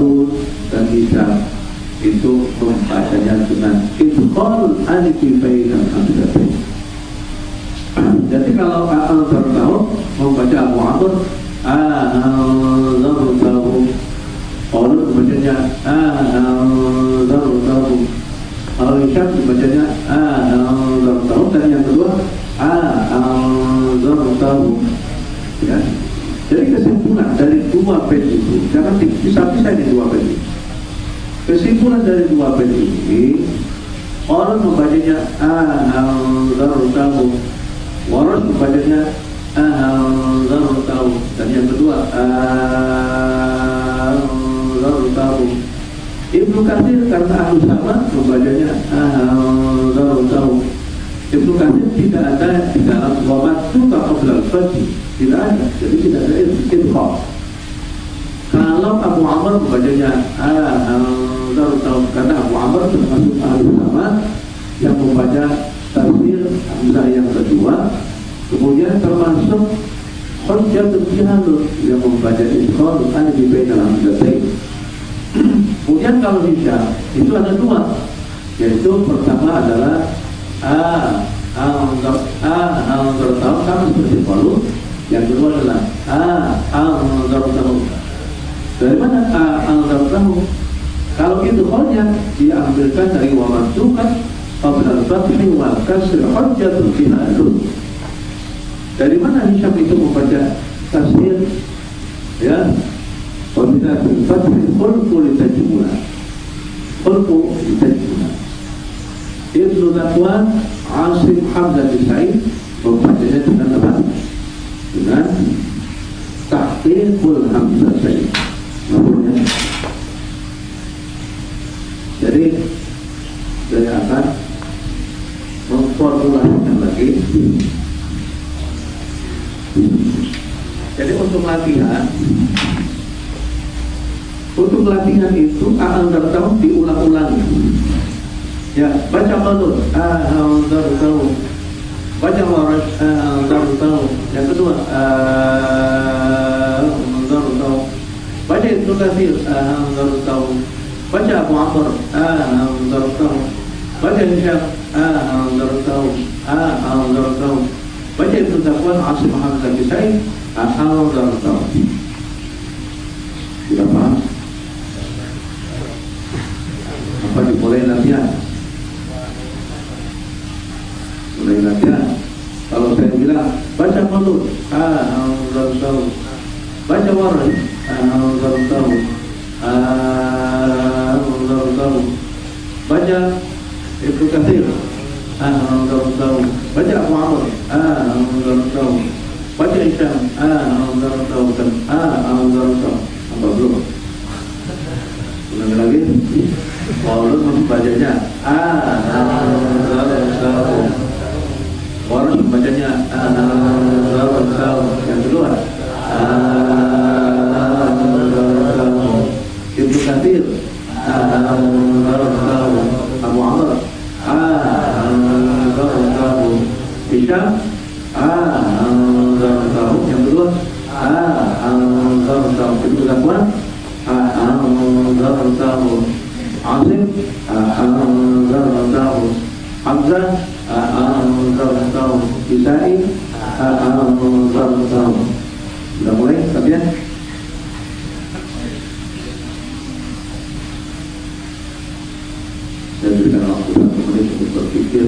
Khalud dan Hisham itu membacanya dengan idkhal alif bainal hamzatain. Jadi kalau al tahu membaca Abu Amr anzartahu Khalud membacanya anzartahu kalau Hisham membacanya anzartahu dan yang kedua anzartahu ya. Jadi kesimpulan dari dua bait itu jangan bisa-bisa di dua bait itu Kesimpulan dari dua bait ini orang membacanya tahu, waras membacanya tahu, dan yang kedua tahu. Ibnu Katsir karena ahlu sama membacanya tahu. Ibnu Katsir tidak ada di dalam wamat itu qabla al tidak ada jadi tidak ada idgham kalau Abu Amr membacanya tahu karena Abu Amr termasuk ahli sama yang membaca tafsir Hamzah yang kedua kemudian termasuk Hujjatul Jihalul yang membaca Isqal ada di dalam Hamzatain kemudian kalau bisa itu ada dua yaitu pertama adalah A Al-Dar sama seperti Palu yang kedua adalah A Al-Dar tahu dari mana Al-Dar tahu kalau itu hanya diambilkan dari wamansukan qabla al-fathi wa kasr hujjatul. Dari mana Hisham itu membaca tafsir ya? Qabla al-fathi khulqu litajmula. Khulqu litajmula. Ibnu Zakwan Asim Hamzah bin membacanya dengan apa? Dengan tahqiqul Hamzah. Maksudnya jadi saya akan memformulasikan lagi. Jadi untuk latihan, untuk latihan itu akan tahu diulang-ulang. Ya, baca qalut, aal tahu. Waras, aal tahu. Yang kedua, aal tahu. Baca itu kafir, aal tahu. baca Abu Amr anzartahu baca Hisham anzartahu anzartahu baca Ibnu Zakwan Asim Hamzah Kisai anzartahu sudah paham? apa dimulai latihan? Latihan kalau saya bilang baca mulut. Anzartahu baca waris anzartahu anzartahu baca Ibnu Katsir. Anzartahu baca Abu Amr. Anzartahu baca Hisham. Anzartahu dan anzartahu apa belum? Ulangi lagi. Kalau membacanya anzartahu orang membacanya anzartahu yang kedua anzartahu Ibnu Katsir anzartahu Abu Amr anzartahu Hisham anzartahu yang kedua anzartahu Ibnu Zakwan anzartahu Asim anzartahu Hamzah anzartahu Isai anzartahu Sudah mulai latihan? Waktu satu menit untuk berpikir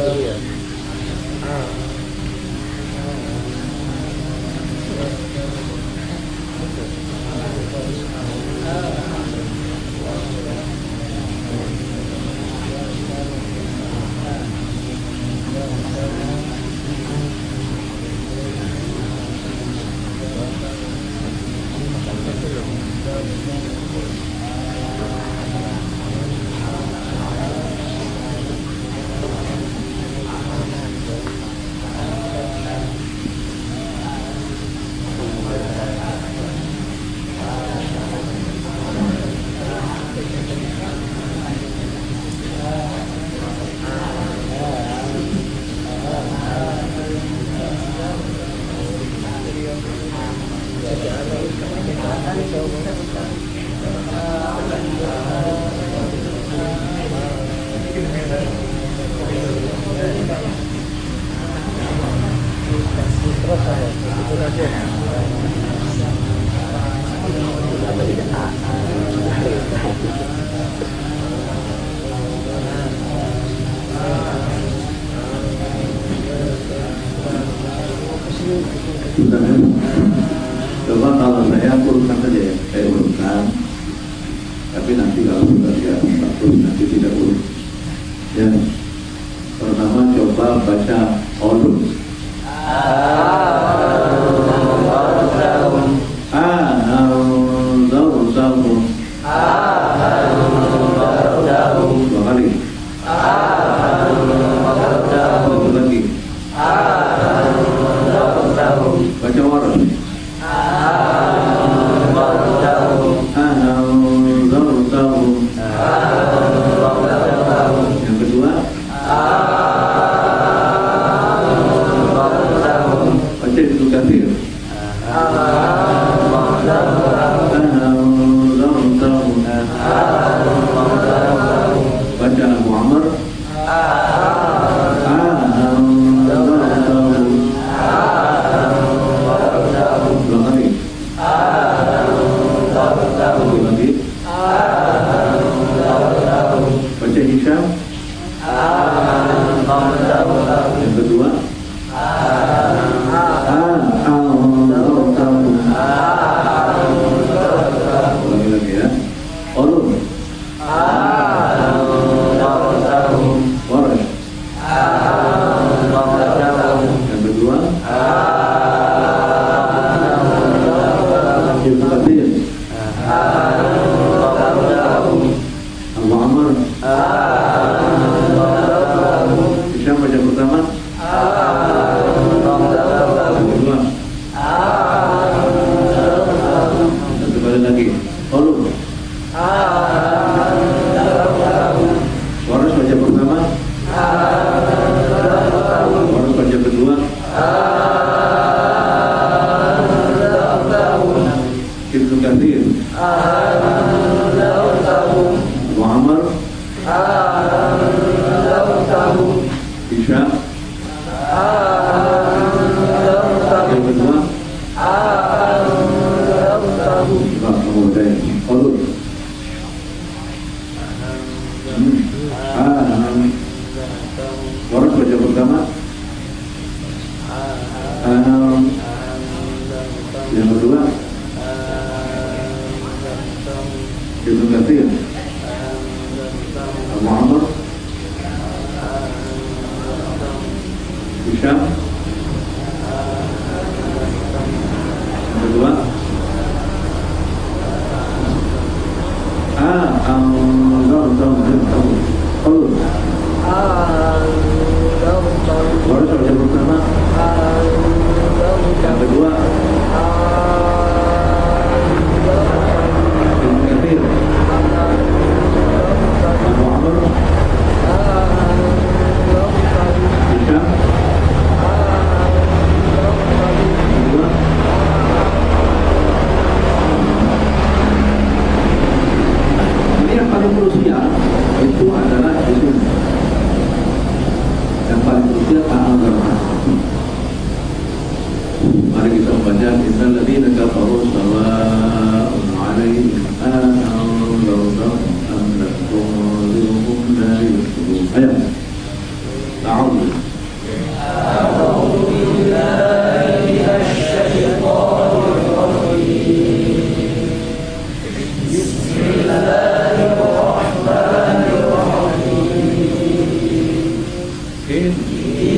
Oh. Ibnu Katsir. Abu Amr. Hisham. Yang kedua. Ah, Anzaltahu. Ulun. Waras baca pertama. Yang kedua. Ibnu Katsir. Abu Amr. Hisham. Yang kedua. Ini yang paling krusial itu adalah itu yang paling krusial agama. Mari kita membaca Innal ladzina kafaru sawa'un 'alaihim anzartahum am lam tunzirhum la yu'minun. Ayat. Ta'awud Kalau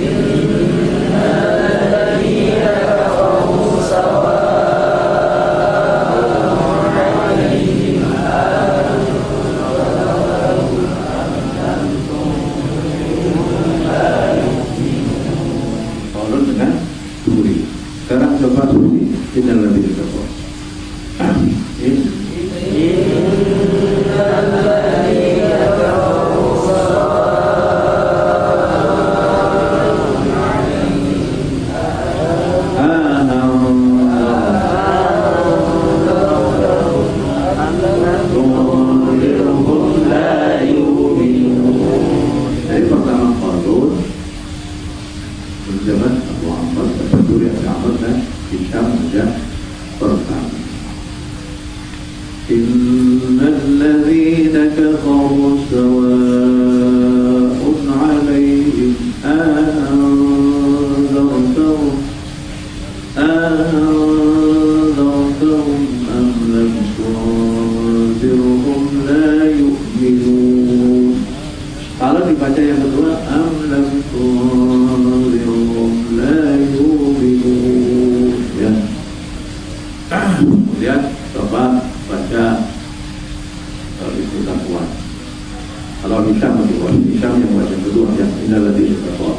kemudian coba baca kalau itu kuat kalau lebih kuat. Hisham yang baca kedua yang ini lebih kuat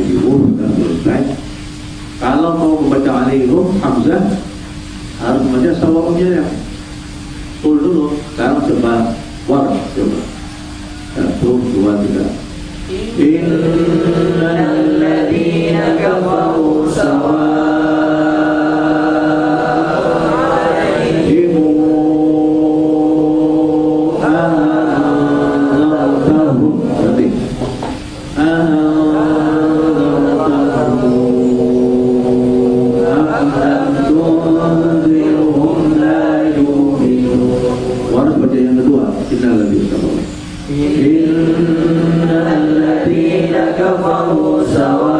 alaihim sudah selesai kalau mau membaca alaihim Hamzah harus membaca sawahnya ya. Tul dulu sekarang coba war coba. Satu dua tiga. Innal ladzina kafaru sawa'un إن الذين كفروا سواء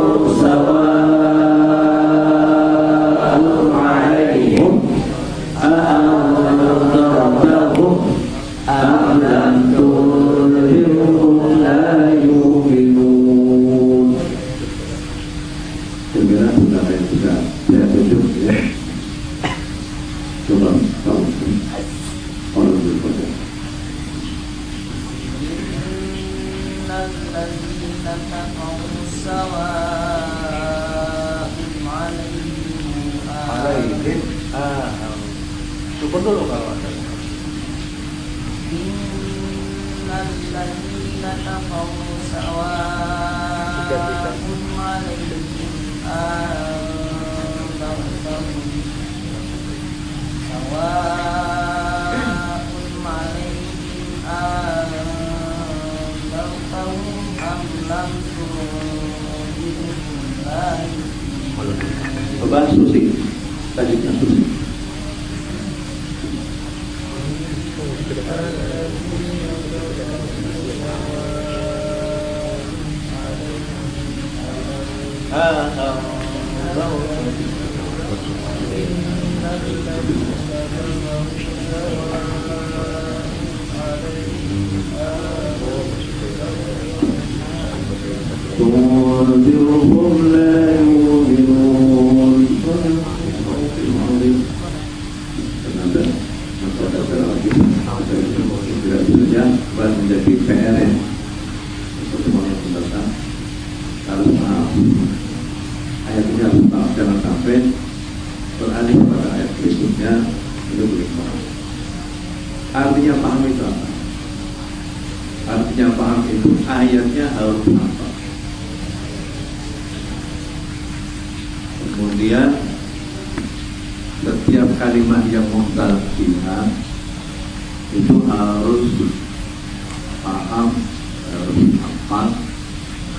está dentro do.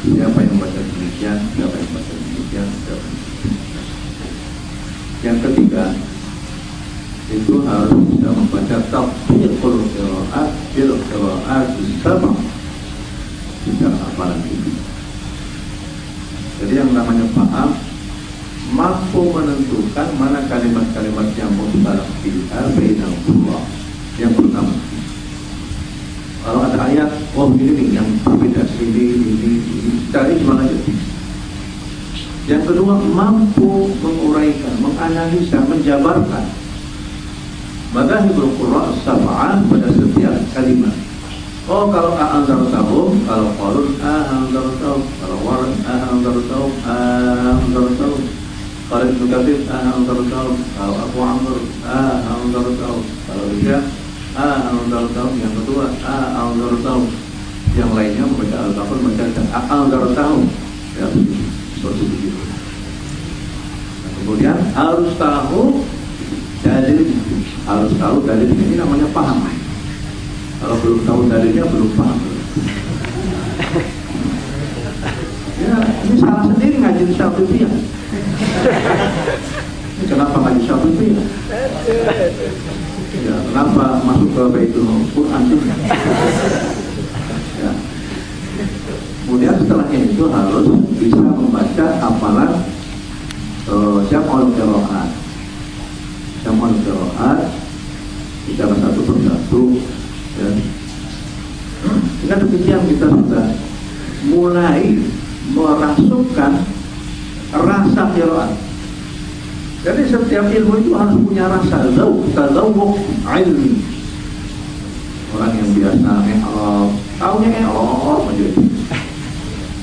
Siapa yang baca demikian siapa yang baca demikian siapa yang yang ketiga itu harus bisa membaca tafsirul qiraat bil qiraat sama secara hafalan itu jadi yang namanya paham mampu menentukan mana kalimat-kalimat yang muhtalaf fiha bainahullah yang pertama kalau ada ayat oh ini nih yang berbeda ini ini cari gimana aja? Yang kedua mampu menguraikan menganalisa menjabarkan. Madahibul Qurra sab'ah pada setiap kalimat. Oh kalau a'anzartahum Kalau qalun a'anzartahum Kalau waran a'anzartahum a'anzartahum Kalau Ibnu Katsir a'anzartahum Kalau Abu Amr a'anzartahum Kalau dia a'anzartahum Yang kedua. A'anzartahum Yang lainnya membaca Al-Baqarah membaca a'anzartahum Ya begitu Seperti begitu Nah, Kemudian harus tahu dalil. Harus tahu dalil ini namanya paham. Kalau belum tahu dalilnya belum paham. Ya ini salah sendiri ngaji ini kenapa ngaji Syafiriyah ya kenapa masuk ke Baitul Quran ya kemudian setelahnya itu harus bisa membaca hafalan uh, Syam'ul Qiraat Syam'ul Qiraat secara satu persatu ya. Dengan demikian kita sudah mulai merasukkan rasa qiraat. Jadi setiap ilmu itu harus punya rasa zauq, tazawwuq ilmi. Orang yang biasa i'rab, taunya i'rab aja.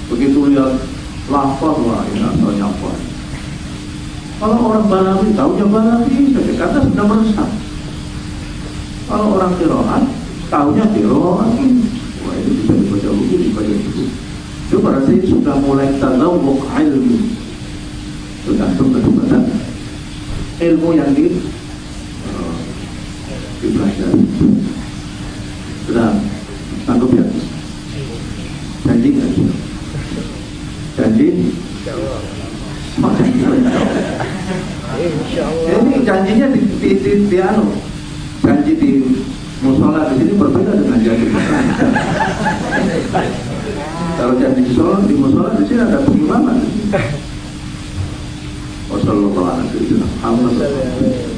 Begitu lihat lafaz wah ini asalnya apa? Kalau orang balawi tahunya balawi saja karena sudah meresap. Kalau orang kiroan tahunya kiroan. Wah ini bisa dibaca begini, dibaca begitu. Itu berarti sudah mulai tazawwuk ilmi. tergantung kepada ilmu yang di eh, dipelajari. Sudah sanggup ya? Janji nggak? Janji? Allah. Ini janjinya di, di, di, di anu, janji di musola di sini berbeda dengan janji di. Kalau janji di musola di sini ada pengimaman. وصلى الله على سيدنا محمد.